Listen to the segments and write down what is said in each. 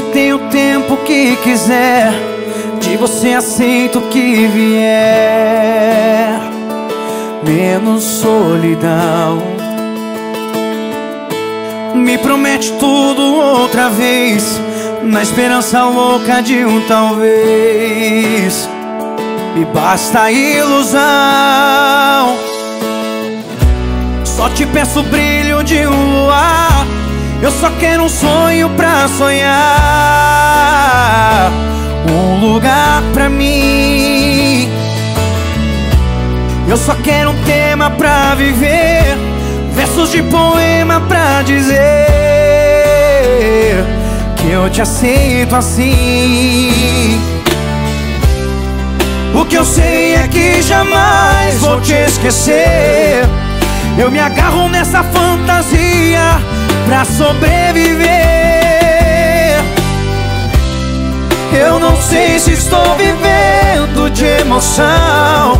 tenho o tempo que quiser. De você aceito o que vier. Menos solidão. Me promete tudo outra vez. Na esperança louca de um talvez. Me basta ilusão. Só te peço o brilho de um luar. Eu só quero um sonho pra sonhar. Um lugar pra mim. Eu só quero um tema pra viver. Versos de poema pra dizer que eu te aceito assim. O que eu sei é que jamais vou te esquecer. Eu me agarro nessa fantasia pra sobreviver. Eu não sei se estou vivendo de emoção,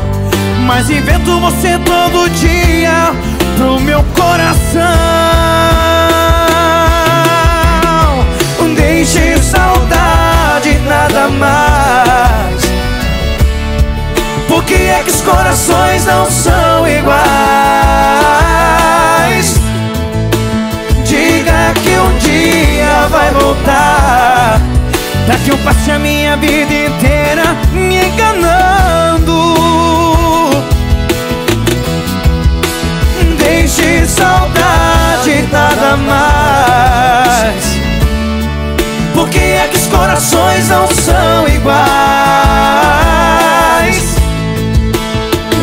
mas invento você todo dia Pra que eu passe a minha vida inteira me enganando. Deixe saudade nada mais. Por que é que os corações não são iguais?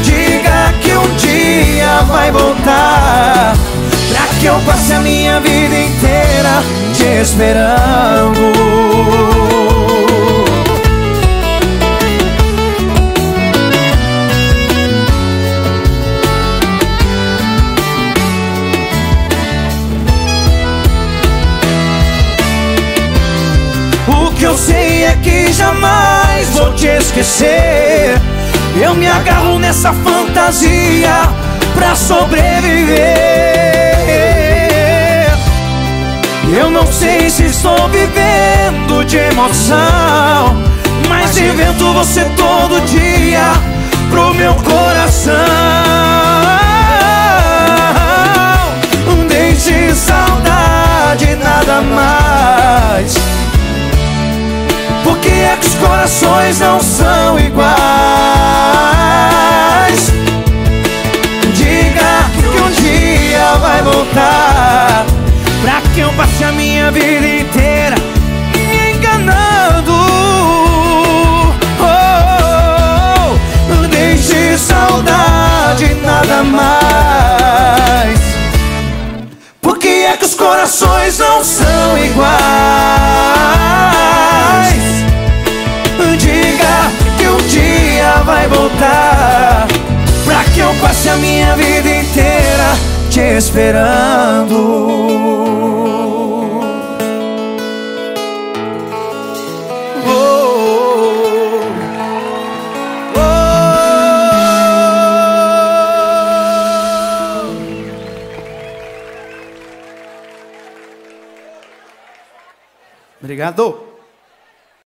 Diga que um dia vai voltar. Pra que eu passe a minha vida inteira te esperando. Que jamais vou te esquecer. Eu me agarro nessa fantasia pra sobreviver. Eu não sei se estou vivendo de emoção, mas invento você todo dia pro meu coração. Que os corações não são iguais? Diga que um dia vai voltar Pra que eu passe a minha vida inteira me enganando oh, oh, oh. Deixe saudade nada mais Por que é que os corações não são iguais? Esperando Oh, oh, oh. Obrigado.